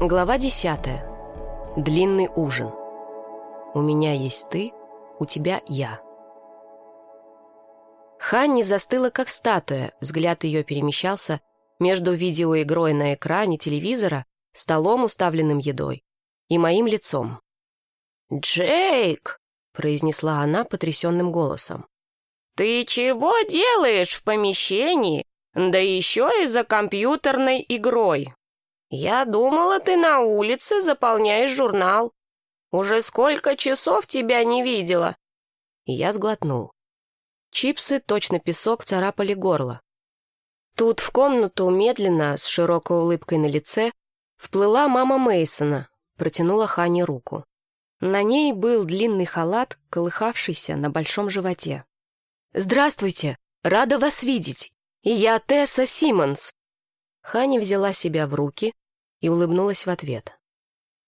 Глава 10. Длинный ужин. У меня есть ты, у тебя я. Ханни застыла как статуя, взгляд ее перемещался между видеоигрой на экране телевизора, столом, уставленным едой, и моим лицом. «Джейк!» — произнесла она потрясенным голосом. «Ты чего делаешь в помещении, да еще и за компьютерной игрой?» «Я думала, ты на улице заполняешь журнал. Уже сколько часов тебя не видела?» И я сглотнул. Чипсы, точно песок, царапали горло. Тут в комнату медленно, с широкой улыбкой на лице, вплыла мама Мейсона, протянула Хане руку. На ней был длинный халат, колыхавшийся на большом животе. «Здравствуйте! Рада вас видеть! Я Тесса Симмонс!» Хани взяла себя в руки и улыбнулась в ответ.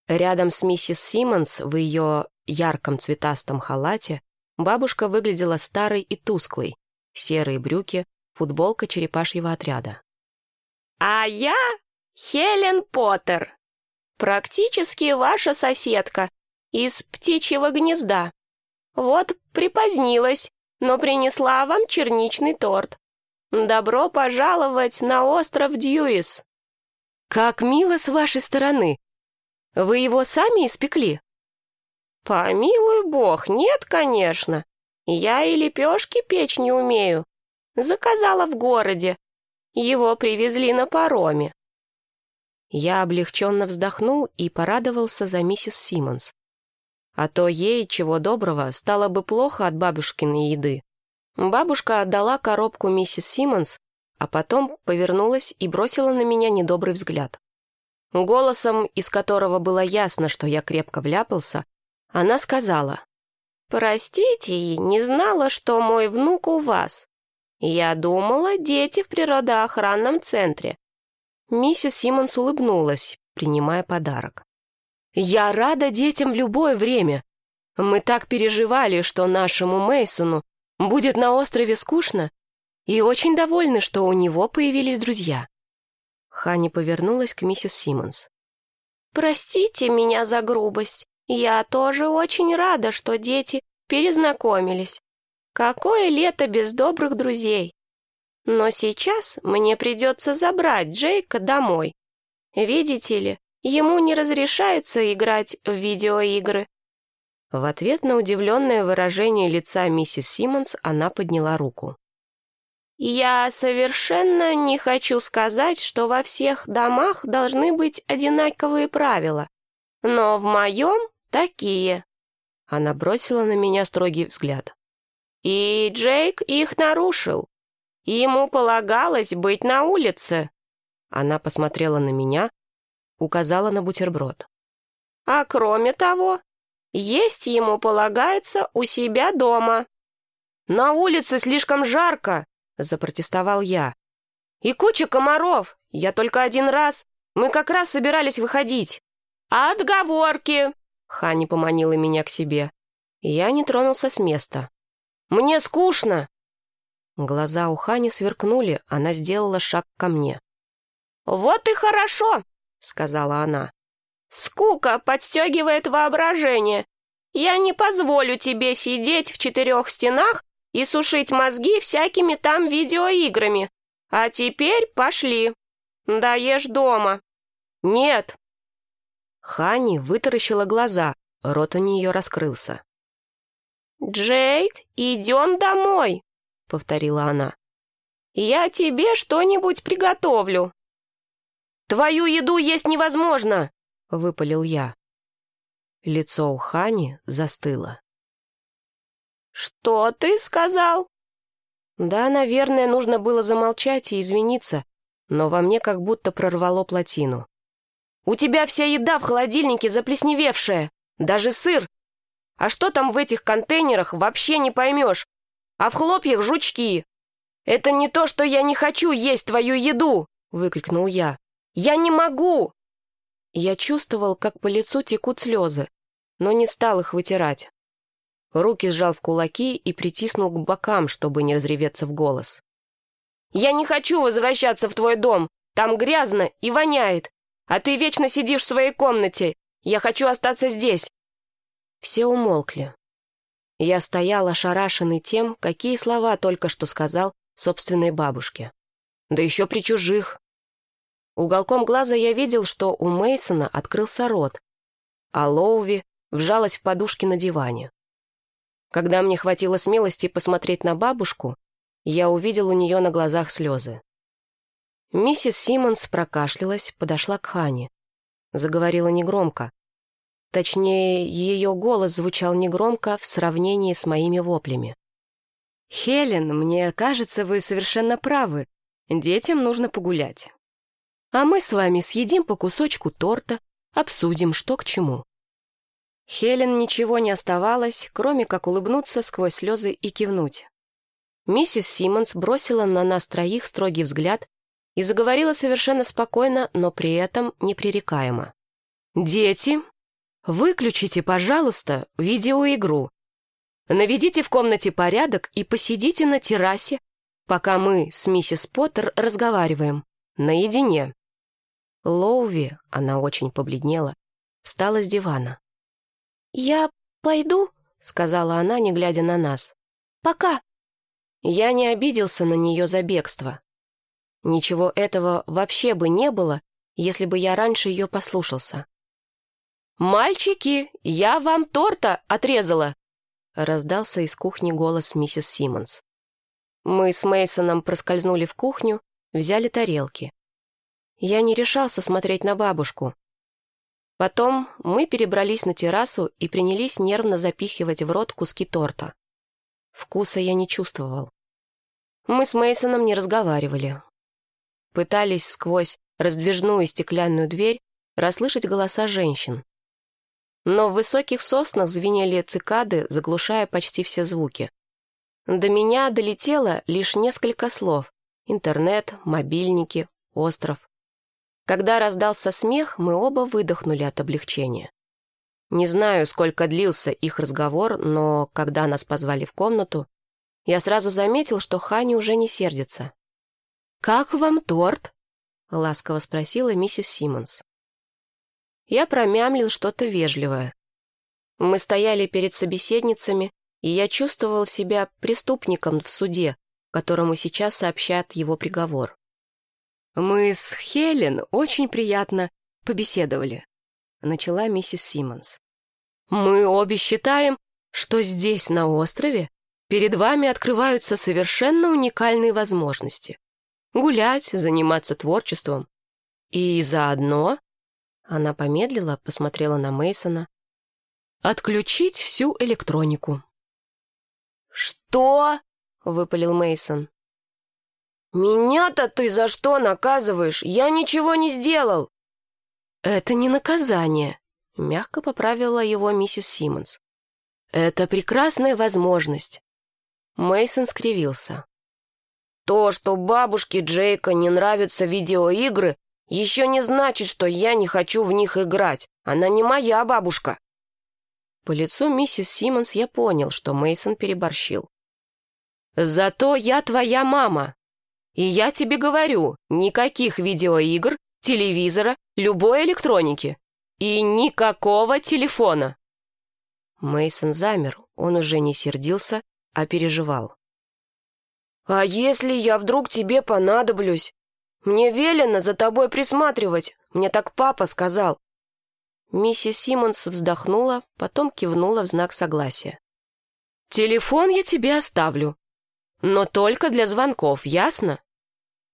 Рядом с миссис Симмонс в ее ярком цветастом халате бабушка выглядела старой и тусклой, серые брюки, футболка черепашьего отряда. «А я Хелен Поттер, практически ваша соседка из птичьего гнезда. Вот припозднилась, но принесла вам черничный торт. «Добро пожаловать на остров Дьюис!» «Как мило с вашей стороны! Вы его сами испекли?» «Помилуй бог, нет, конечно. Я и лепешки печь не умею. Заказала в городе. Его привезли на пароме». Я облегченно вздохнул и порадовался за миссис Симмонс. А то ей, чего доброго, стало бы плохо от бабушкиной еды. Бабушка отдала коробку миссис Симмонс, а потом повернулась и бросила на меня недобрый взгляд. Голосом, из которого было ясно, что я крепко вляпался, она сказала, «Простите, не знала, что мой внук у вас. Я думала, дети в природоохранном центре». Миссис Симмонс улыбнулась, принимая подарок. «Я рада детям в любое время. Мы так переживали, что нашему Мейсону Будет на острове скучно и очень довольны, что у него появились друзья». Ханни повернулась к миссис Симмонс. «Простите меня за грубость. Я тоже очень рада, что дети перезнакомились. Какое лето без добрых друзей. Но сейчас мне придется забрать Джейка домой. Видите ли, ему не разрешается играть в видеоигры. В ответ на удивленное выражение лица миссис Симмонс она подняла руку. «Я совершенно не хочу сказать, что во всех домах должны быть одинаковые правила, но в моем такие». Она бросила на меня строгий взгляд. «И Джейк их нарушил. Ему полагалось быть на улице». Она посмотрела на меня, указала на бутерброд. «А кроме того, есть ему полагается у себя дома». «На улице слишком жарко», — запротестовал я. «И куча комаров. Я только один раз. Мы как раз собирались выходить». «Отговорки!» — Хани поманила меня к себе. Я не тронулся с места. «Мне скучно!» Глаза у Хани сверкнули, она сделала шаг ко мне. «Вот и хорошо!» — сказала она. Скука подстегивает воображение. Я не позволю тебе сидеть в четырех стенах и сушить мозги всякими там видеоиграми. А теперь пошли. Даешь дома. Нет. Хани вытаращила глаза, рот у нее раскрылся. «Джейк, идем домой», — повторила она. «Я тебе что-нибудь приготовлю». «Твою еду есть невозможно!» — выпалил я. Лицо у Хани застыло. «Что ты сказал?» Да, наверное, нужно было замолчать и извиниться, но во мне как будто прорвало плотину. «У тебя вся еда в холодильнике заплесневевшая, даже сыр. А что там в этих контейнерах, вообще не поймешь. А в хлопьях жучки. Это не то, что я не хочу есть твою еду!» — выкрикнул я. «Я не могу!» Я чувствовал, как по лицу текут слезы, но не стал их вытирать. Руки сжал в кулаки и притиснул к бокам, чтобы не разреветься в голос. «Я не хочу возвращаться в твой дом! Там грязно и воняет! А ты вечно сидишь в своей комнате. Я хочу остаться здесь». Все умолкли. Я стоял ошарашенный тем, какие слова только что сказал собственной бабушке. Да еще при чужих. Уголком глаза я видел, что у Мейсона открылся рот, а Лоуви вжалась в подушки на диване. Когда мне хватило смелости посмотреть на бабушку, я увидел у нее на глазах слезы. Миссис Симмонс прокашлялась, подошла к Хане. Заговорила негромко. Точнее, ее голос звучал негромко в сравнении с моими воплями. «Хелен, мне кажется, вы совершенно правы. Детям нужно погулять. А мы с вами съедим по кусочку торта, обсудим, что к чему». Хелен ничего не оставалось, кроме как улыбнуться сквозь слезы и кивнуть. Миссис Симмонс бросила на нас троих строгий взгляд и заговорила совершенно спокойно, но при этом непререкаемо. «Дети, выключите, пожалуйста, видеоигру. Наведите в комнате порядок и посидите на террасе, пока мы с миссис Поттер разговариваем, наедине». Лоуви, она очень побледнела, встала с дивана. «Я пойду», — сказала она, не глядя на нас. «Пока». Я не обиделся на нее за бегство. Ничего этого вообще бы не было, если бы я раньше ее послушался. «Мальчики, я вам торта отрезала!» раздался из кухни голос миссис Симмонс. Мы с Мейсоном проскользнули в кухню, взяли тарелки. Я не решался смотреть на бабушку, Потом мы перебрались на террасу и принялись нервно запихивать в рот куски торта. Вкуса я не чувствовал. Мы с Мейсоном не разговаривали. Пытались сквозь раздвижную стеклянную дверь расслышать голоса женщин. Но в высоких соснах звенели цикады, заглушая почти все звуки. До меня долетело лишь несколько слов. Интернет, мобильники, остров. Когда раздался смех, мы оба выдохнули от облегчения. Не знаю, сколько длился их разговор, но когда нас позвали в комнату, я сразу заметил, что Хани уже не сердится. «Как вам торт?» — ласково спросила миссис Симмонс. Я промямлил что-то вежливое. Мы стояли перед собеседницами, и я чувствовал себя преступником в суде, которому сейчас сообщат его приговор. «Мы с Хелен очень приятно побеседовали», — начала миссис Симмонс. «Мы обе считаем, что здесь, на острове, перед вами открываются совершенно уникальные возможности. Гулять, заниматься творчеством. И заодно...» Она помедлила, посмотрела на Мейсона. «Отключить всю электронику». «Что?» — выпалил Мейсон. «Меня-то ты за что наказываешь? Я ничего не сделал!» «Это не наказание», — мягко поправила его миссис Симмонс. «Это прекрасная возможность». Мейсон скривился. «То, что бабушке Джейка не нравятся видеоигры, еще не значит, что я не хочу в них играть. Она не моя бабушка». По лицу миссис Симмонс я понял, что Мейсон переборщил. «Зато я твоя мама», и я тебе говорю, никаких видеоигр, телевизора, любой электроники. И никакого телефона. Мейсон замер, он уже не сердился, а переживал. «А если я вдруг тебе понадоблюсь? Мне велено за тобой присматривать, мне так папа сказал». Миссис Симмонс вздохнула, потом кивнула в знак согласия. «Телефон я тебе оставлю, но только для звонков, ясно?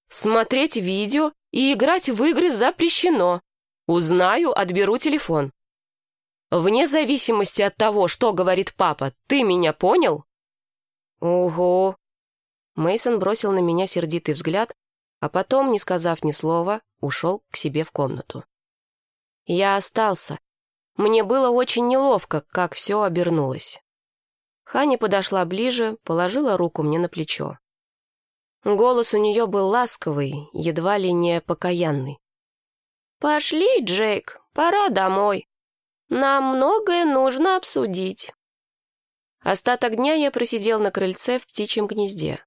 Смотреть видео и играть в игры запрещено. Узнаю, отберу телефон. Вне зависимости от того, что говорит папа, ты меня понял? Ого. Мейсон бросил на меня сердитый взгляд, а потом, не сказав ни слова, ушел к себе в комнату. Я остался. Мне было очень неловко, как все обернулось. Ханя подошла ближе, положила руку мне на плечо. Голос у нее был ласковый, едва ли не покаянный. «Пошли, Джейк, пора домой. Нам многое нужно обсудить». Остаток дня я просидел на крыльце в птичьем гнезде.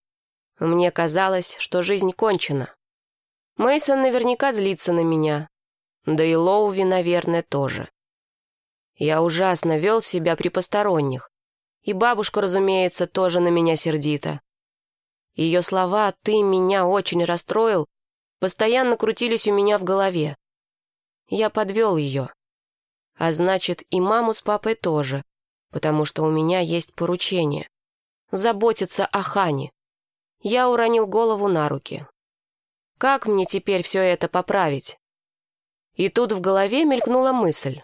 Мне казалось, что жизнь кончена. Мейсон наверняка злится на меня. Да и Лоуви, наверное, тоже. Я ужасно вел себя при посторонних. И бабушка, разумеется, тоже на меня сердита. Ее слова «ты меня очень расстроил» постоянно крутились у меня в голове. Я подвел ее. А значит, и маму с папой тоже, потому что у меня есть поручение. Заботиться о Хане. Я уронил голову на руки. Как мне теперь все это поправить? И тут в голове мелькнула мысль.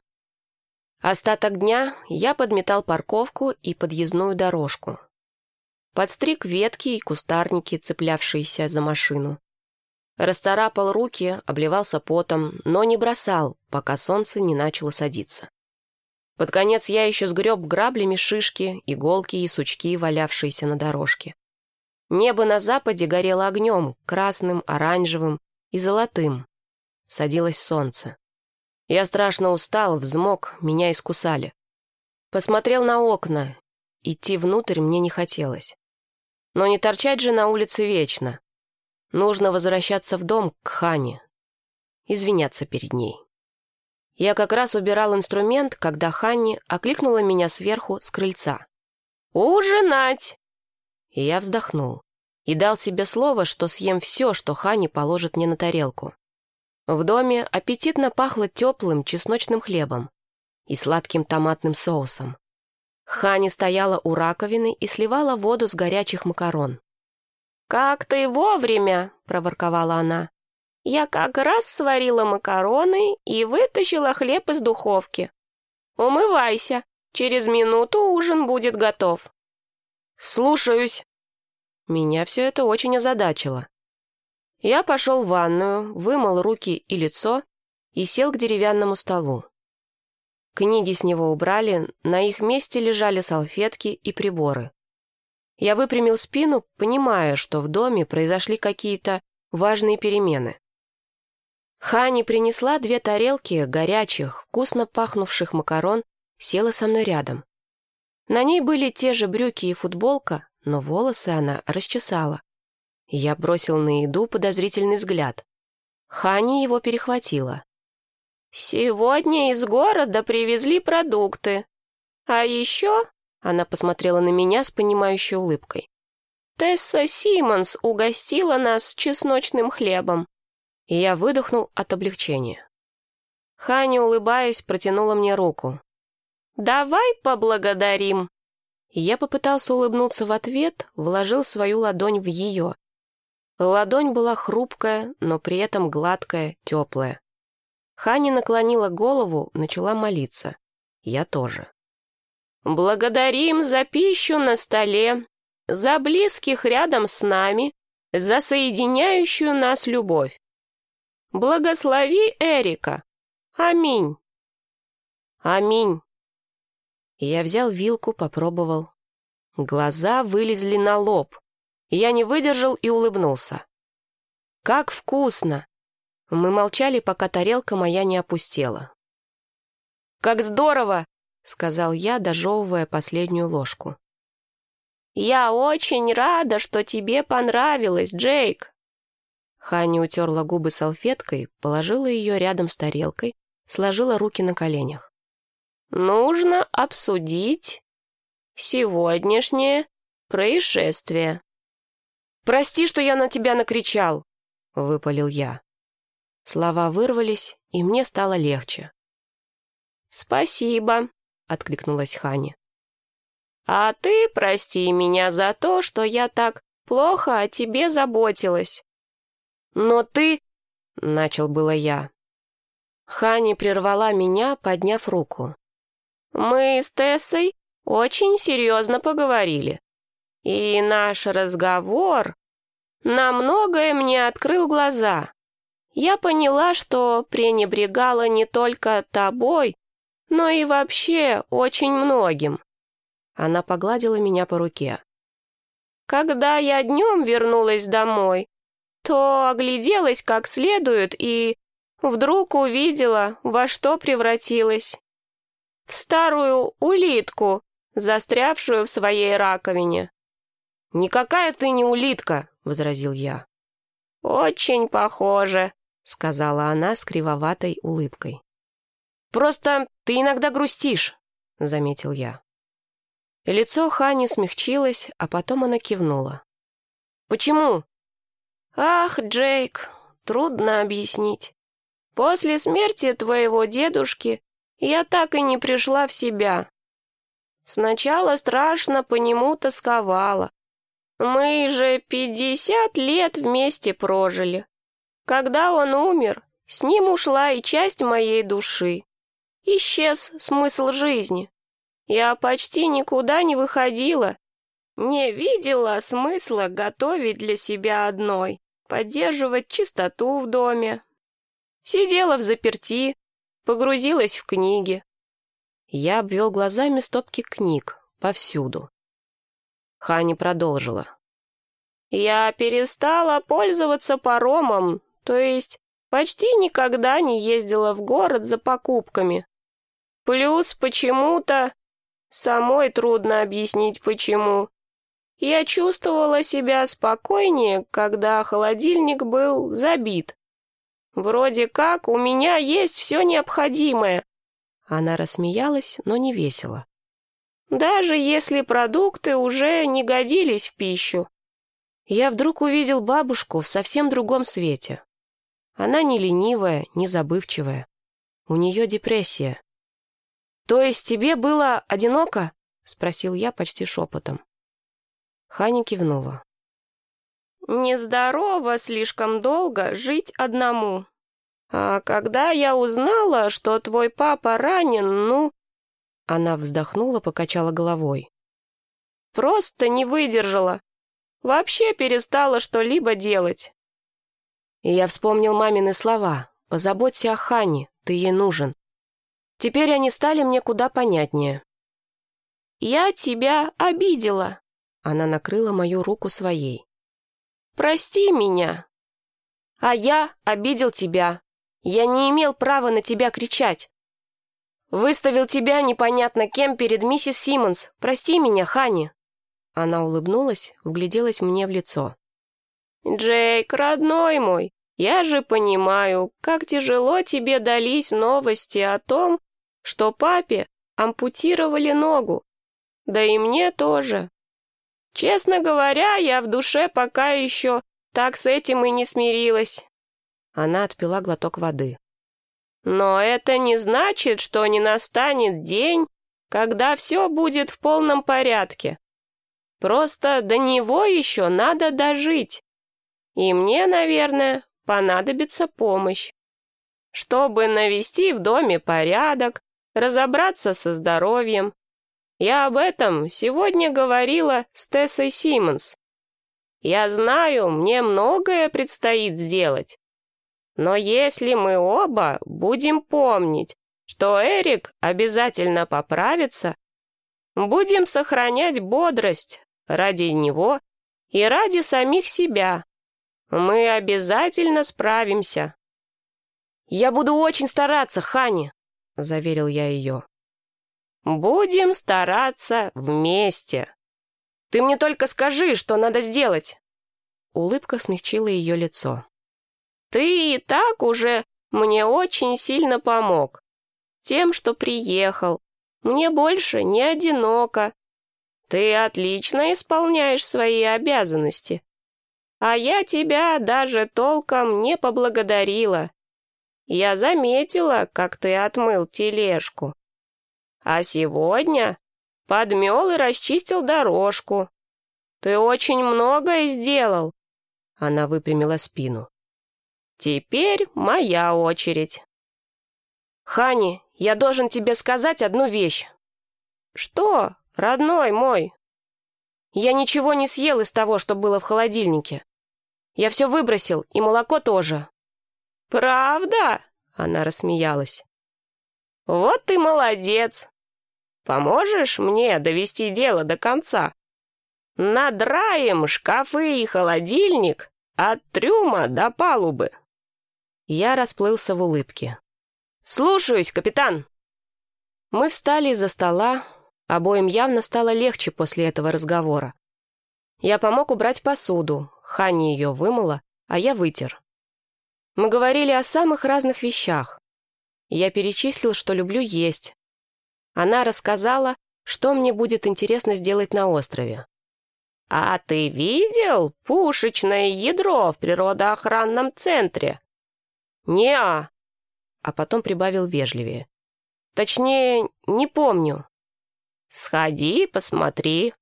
Остаток дня я подметал парковку и подъездную дорожку. Подстриг ветки и кустарники, цеплявшиеся за машину. Расцарапал руки, обливался потом, но не бросал, пока солнце не начало садиться. Под конец я еще сгреб граблями шишки, иголки и сучки, валявшиеся на дорожке. Небо на западе горело огнем, красным, оранжевым и золотым. Садилось солнце. Я страшно устал, взмок, меня искусали. Посмотрел на окна. Идти внутрь мне не хотелось. Но не торчать же на улице вечно. Нужно возвращаться в дом к Хане. Извиняться перед ней. Я как раз убирал инструмент, когда Ханни окликнула меня сверху с крыльца. «Ужинать!» И я вздохнул. И дал себе слово, что съем все, что Хани положит мне на тарелку. В доме аппетитно пахло теплым чесночным хлебом и сладким томатным соусом. Хани стояла у раковины и сливала воду с горячих макарон. «Как ты вовремя!» — проворковала она. «Я как раз сварила макароны и вытащила хлеб из духовки. Умывайся, через минуту ужин будет готов». «Слушаюсь!» Меня все это очень озадачило. Я пошел в ванную, вымыл руки и лицо и сел к деревянному столу. Книги с него убрали, на их месте лежали салфетки и приборы. Я выпрямил спину, понимая, что в доме произошли какие-то важные перемены. Хани принесла две тарелки горячих, вкусно пахнувших макарон, села со мной рядом. На ней были те же брюки и футболка, но волосы она расчесала. Я бросил на еду подозрительный взгляд. Хани его перехватила. «Сегодня из города привезли продукты. А еще...» Она посмотрела на меня с понимающей улыбкой. «Тесса Симмонс угостила нас чесночным хлебом». И я выдохнул от облегчения. Ханя, улыбаясь, протянула мне руку. «Давай поблагодарим». Я попытался улыбнуться в ответ, вложил свою ладонь в ее. Ладонь была хрупкая, но при этом гладкая, теплая. Ханя наклонила голову, начала молиться. Я тоже. «Благодарим за пищу на столе, за близких рядом с нами, за соединяющую нас любовь. Благослови Эрика. Аминь». «Аминь». Я взял вилку, попробовал. Глаза вылезли на лоб. Я не выдержал и улыбнулся. «Как вкусно!» Мы молчали, пока тарелка моя не опустела. «Как здорово!» — сказал я, дожевывая последнюю ложку. «Я очень рада, что тебе понравилось, Джейк!» Ханни утерла губы салфеткой, положила ее рядом с тарелкой, сложила руки на коленях. «Нужно обсудить сегодняшнее происшествие». «Прости, что я на тебя накричал!» — выпалил я. Слова вырвались, и мне стало легче. «Спасибо», — откликнулась Хани. «А ты прости меня за то, что я так плохо о тебе заботилась». «Но ты...» — начал было я. Хани прервала меня, подняв руку. «Мы с Тессой очень серьезно поговорили. И наш разговор на многое мне открыл глаза. Я поняла, что пренебрегала не только тобой, но и вообще очень многим. Она погладила меня по руке. Когда я днем вернулась домой, то огляделась как следует и вдруг увидела, во что превратилась. В старую улитку, застрявшую в своей раковине. «Никакая ты не улитка», — возразил я. «Очень похоже», — сказала она с кривоватой улыбкой. «Просто ты иногда грустишь», — заметил я. Лицо Хани смягчилось, а потом она кивнула. «Почему?» «Ах, Джейк, трудно объяснить. После смерти твоего дедушки я так и не пришла в себя. Сначала страшно по нему тосковала. Мы же пятьдесят лет вместе прожили. Когда он умер, с ним ушла и часть моей души. Исчез смысл жизни. Я почти никуда не выходила, не видела смысла готовить для себя одной, поддерживать чистоту в доме. Сидела в заперти, погрузилась в книги. Я обвел глазами стопки книг повсюду. Хани продолжила. Я перестала пользоваться паромом, то есть почти никогда не ездила в город за покупками. Плюс почему-то... Самой трудно объяснить, почему. Я чувствовала себя спокойнее, когда холодильник был забит. Вроде как у меня есть все необходимое. Она рассмеялась, но не весело. Даже если продукты уже не годились в пищу. Я вдруг увидел бабушку в совсем другом свете. Она не ленивая, не забывчивая. У нее депрессия. «То есть тебе было одиноко?» — спросил я почти шепотом. Ханя кивнула. «Нездорово слишком долго жить одному. А когда я узнала, что твой папа ранен, ну...» Она вздохнула, покачала головой. «Просто не выдержала. Вообще перестала что-либо делать». И я вспомнил мамины слова. «Позаботься о Хане, ты ей нужен. Теперь они стали мне куда понятнее. «Я тебя обидела», — она накрыла мою руку своей. «Прости меня». «А я обидел тебя. Я не имел права на тебя кричать. Выставил тебя непонятно кем перед миссис Симмонс. Прости меня, Хани». Она улыбнулась, вгляделась мне в лицо. «Джейк, родной мой, я же понимаю, как тяжело тебе дались новости о том, что папе ампутировали ногу. Да и мне тоже. Честно говоря, я в душе пока еще так с этим и не смирилась. Она отпила глоток воды. Но это не значит, что не настанет день, когда все будет в полном порядке. Просто до него еще надо дожить. И мне, наверное, понадобится помощь. Чтобы навести в доме порядок, разобраться со здоровьем. Я об этом сегодня говорила с Тессой Симмонс. Я знаю, мне многое предстоит сделать. Но если мы оба будем помнить, что Эрик обязательно поправится, будем сохранять бодрость ради него и ради самих себя, мы обязательно справимся. Я буду очень стараться, Хани. — заверил я ее. «Будем стараться вместе. Ты мне только скажи, что надо сделать!» Улыбка смягчила ее лицо. «Ты и так уже мне очень сильно помог. Тем, что приехал. Мне больше не одиноко. Ты отлично исполняешь свои обязанности. А я тебя даже толком не поблагодарила. Я заметила, как ты отмыл тележку. А сегодня подмел и расчистил дорожку. Ты очень многое сделал. Она выпрямила спину. Теперь моя очередь. Хани, я должен тебе сказать одну вещь. Что, родной мой? Я ничего не съел из того, что было в холодильнике. Я все выбросил, и молоко тоже. «Правда?» — она рассмеялась. «Вот ты молодец! Поможешь мне довести дело до конца? Надраем шкафы и холодильник от трюма до палубы». Я расплылся в улыбке. «Слушаюсь, капитан!» Мы встали из-за стола, обоим явно стало легче после этого разговора. Я помог убрать посуду, Хани ее вымыла, а я вытер. Мы говорили о самых разных вещах. Я перечислил, что люблю есть. Она рассказала, что мне будет интересно сделать на острове. «А ты видел пушечное ядро в природоохранном центре?» «Не-а», а потом прибавил вежливее. «Точнее, не помню». «Сходи, посмотри.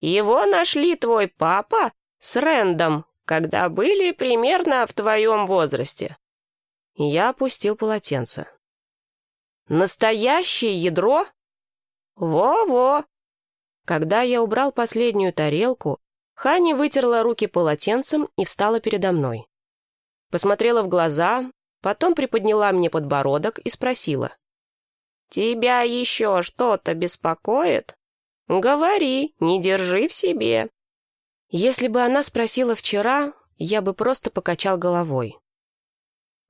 Его нашли твой папа с Рэндом, когда были примерно в твоем возрасте». Я опустил полотенце. «Настоящее ядро?» «Во-во!» Когда я убрал последнюю тарелку, Хани вытерла руки полотенцем и встала передо мной. Посмотрела в глаза, потом приподняла мне подбородок и спросила. «Тебя еще что-то беспокоит? Говори, не держи в себе». Если бы она спросила вчера, я бы просто покачал головой.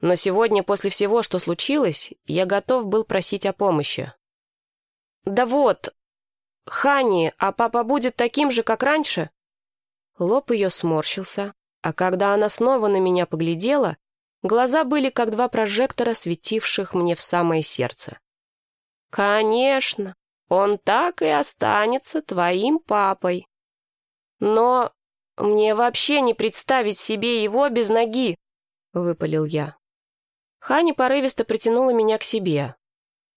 Но сегодня, после всего, что случилось, я готов был просить о помощи. «Да вот, Хани, а папа будет таким же, как раньше?» Лоб ее сморщился, а когда она снова на меня поглядела, глаза были как два прожектора, светивших мне в самое сердце. «Конечно, он так и останется твоим папой. Но мне вообще не представить себе его без ноги», — выпалил я. Хани порывисто притянула меня к себе.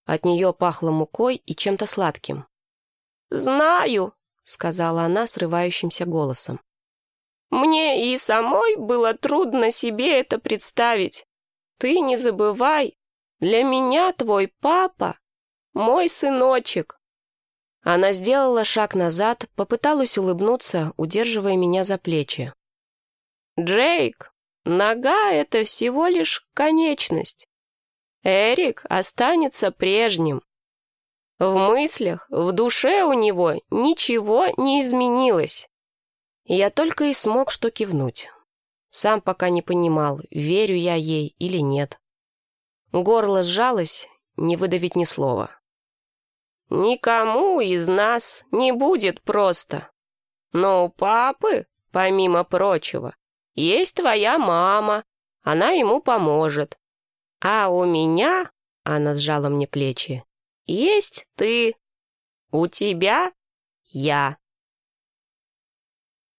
От нее пахло мукой и чем-то сладким. «Знаю», — сказала она срывающимся голосом. «Мне и самой было трудно себе это представить. Ты не забывай, для меня твой папа — мой сыночек». Она сделала шаг назад, попыталась улыбнуться, удерживая меня за плечи. «Джейк, нога — это всего лишь конечность. Эрик останется прежним. В мыслях, в душе у него ничего не изменилось. Я только и смог что кивнуть. Сам пока не понимал, верю я ей или нет. Горло сжалось, не выдавить ни слова. «Никому из нас не будет просто. Но у папы, помимо прочего, есть твоя мама, она ему поможет. А у меня, — она сжала мне плечи, есть ты. У тебя я.